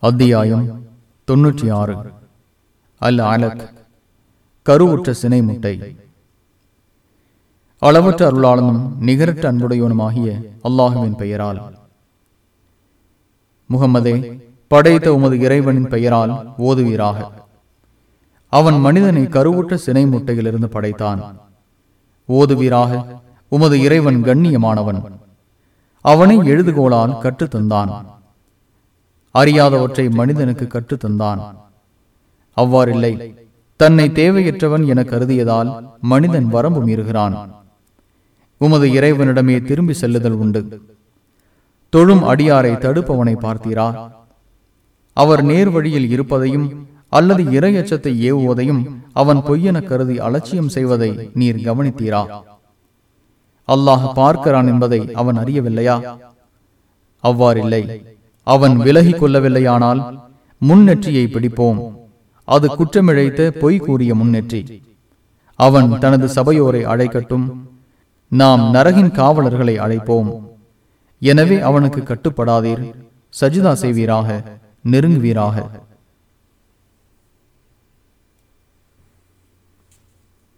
அத்தியாயம் தொன்னூற்றி ஆறு அல் அலக் கருவுற்ற சினை முட்டை அளவற்ற அருளாளனும் நிகரற்ற அன்புடையவனுமாகிய அல்லாஹுவின் பெயரால். முகம்மதே படைத்த உமது இறைவனின் பெயரால் ஓதுவீராக. அவன் மனிதனை கருவுற்ற சினை முட்டையிலிருந்து படைத்தான். ஓதுவீராக உமது இறைவன் கண்ணியமானவன். அவனை எழுதுகோளால் கற்றுத் தந்தான். அறியாதவற்றை மனிதனுக்கு கற்றுத்தந்தான். அவ்வாறில்லை தன்னை தேவையற்றவன் என கருதியதால் மனிதன் வரம்பு மீறுகிறான். உமது இறைவனிடமே திரும்பி செல்லுதல் உண்டு. தொழும் அடியாரை தடுப்பவனை பார்த்தீரா? அவர் நேர் வழியில் இருப்பதையும் அல்லது இரையச்சத்தை ஏவுவதையும் அவன் பொய்யென கருதி அலட்சியம் செய்வதை நீர் கவனித்தீரா? அல்லாஹ் பார்க்கிறான் என்பதை அவன் அறியவில்லையா? அவ்வாறில்லை அவன் விலகிக் கொள்ளவில்லையானால் முன்னெற்றியை பிடிப்போம். அது குற்றமிழைத்த பொய் கூறிய முன்னெற்றி. அவன் தனது சபையோரை அழைக்கட்டும். நாம் நரகின் காவலர்களை அழைப்போம். எனவே அவனுக்கு கட்டுப்படாதீர். சஜிதா செய்வீராக நெருங்குவீராக.